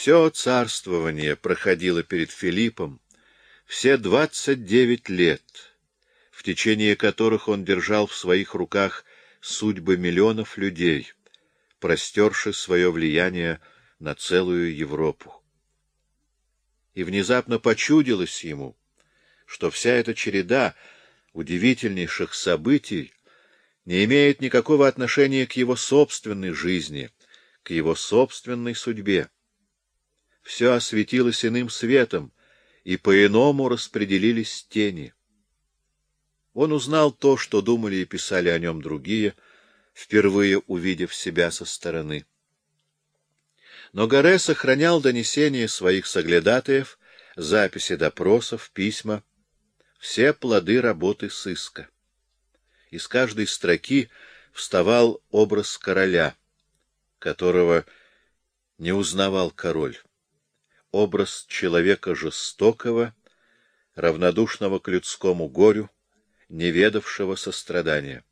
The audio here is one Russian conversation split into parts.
Все царствование проходило перед Филиппом, все двадцать девять лет, в течение которых он держал в своих руках судьбы миллионов людей, простерши свое влияние на целую Европу. И внезапно почудилось ему, что вся эта череда удивительнейших событий не имеет никакого отношения к его собственной жизни, к его собственной судьбе. Все осветилось иным светом, и по-иному распределились тени. Он узнал то, что думали и писали о нем другие, впервые увидев себя со стороны. Но Горе сохранял донесения своих соглядатаев, записи допросов, письма, все плоды работы сыска. Из каждой строки вставал образ короля, которого не узнавал король. Образ человека жестокого, равнодушного к людскому горю, не ведавшего сострадания.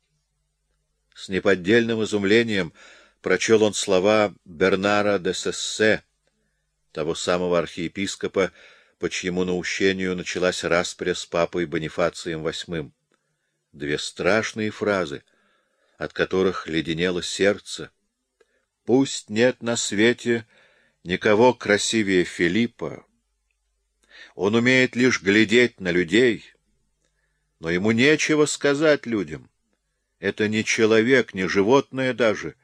С неподдельным изумлением прочел он слова Бернара де Сессе, того самого архиепископа, по чьему наущению началась распря с папой Бонифацием VIII. Две страшные фразы, от которых леденело сердце. «Пусть нет на свете никого красивее Филиппа. Он умеет лишь глядеть на людей, но ему нечего сказать людям. Это не человек, не животное даже,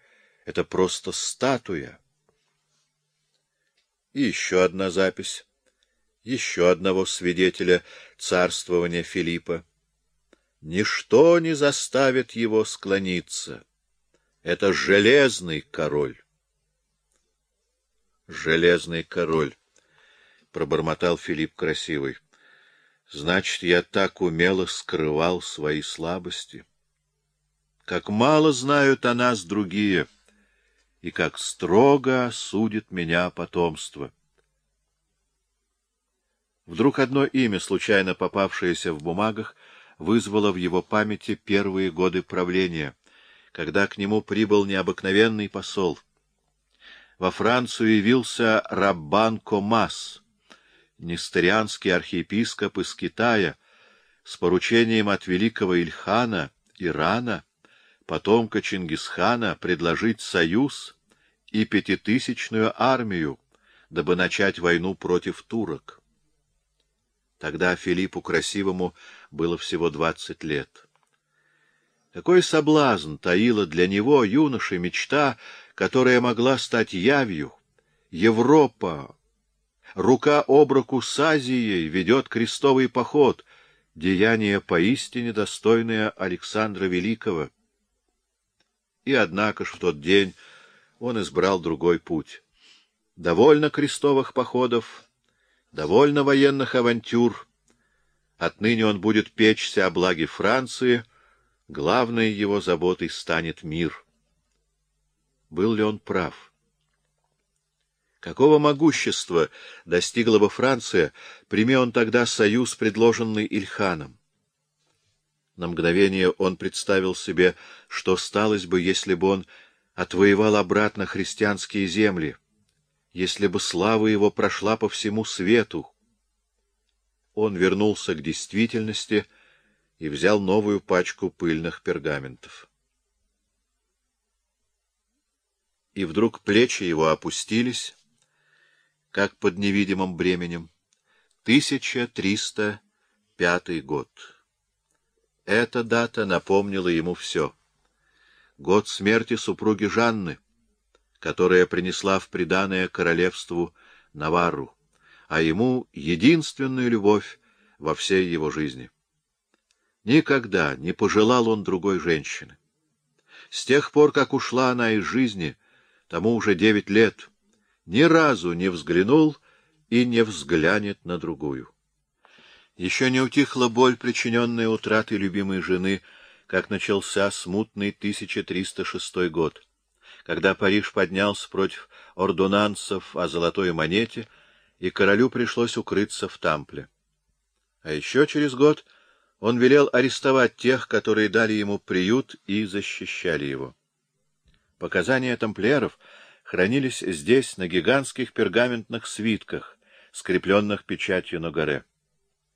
это просто статуя». И еще одна запись еще одного свидетеля царствования Филиппа. Ничто не заставит его склониться. Это железный король. Железный король, — пробормотал Филипп красивый. Значит, я так умело скрывал свои слабости. Как мало знают о нас другие, и как строго судит меня потомство. Вдруг одно имя, случайно попавшееся в бумагах, вызвало в его памяти первые годы правления, когда к нему прибыл необыкновенный посол. Во Францию явился Раббан Комас, нестерианский архиепископ из Китая, с поручением от великого Ильхана, Ирана, потомка Чингисхана, предложить союз и пятитысячную армию, дабы начать войну против турок. Тогда Филиппу Красивому было всего двадцать лет. Какой соблазн таила для него, юноши, мечта, которая могла стать явью. Европа, рука об руку с Азией, ведет крестовый поход, деяние поистине достойное Александра Великого. И однако ж в тот день он избрал другой путь. Довольно крестовых походов, Довольно военных авантюр. Отныне он будет печься о благе Франции, главной его заботой станет мир. Был ли он прав? Какого могущества достигла бы Франция, прими он тогда союз, предложенный Ильханом? На мгновение он представил себе, что сталось бы, если бы он отвоевал обратно христианские земли — если бы слава его прошла по всему свету. Он вернулся к действительности и взял новую пачку пыльных пергаментов. И вдруг плечи его опустились, как под невидимым бременем. 1305 год. Эта дата напомнила ему все. Год смерти супруги Жанны — которая принесла в приданое королевству Наварру, а ему единственную любовь во всей его жизни. Никогда не пожелал он другой женщины. С тех пор, как ушла она из жизни, тому уже девять лет, ни разу не взглянул и не взглянет на другую. Еще не утихла боль, причиненная утратой любимой жены, как начался смутный 1306 год когда Париж поднялся против ордонансов о золотой монете, и королю пришлось укрыться в Тампле. А еще через год он велел арестовать тех, которые дали ему приют и защищали его. Показания тамплиеров, хранились здесь на гигантских пергаментных свитках, скрепленных печатью на горе.